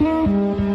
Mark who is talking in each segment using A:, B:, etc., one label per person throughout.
A: Música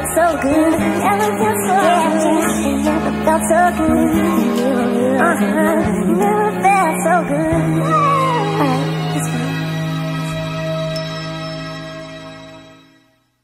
A: so good. Never felt so good. Never felt so good. Uh-huh.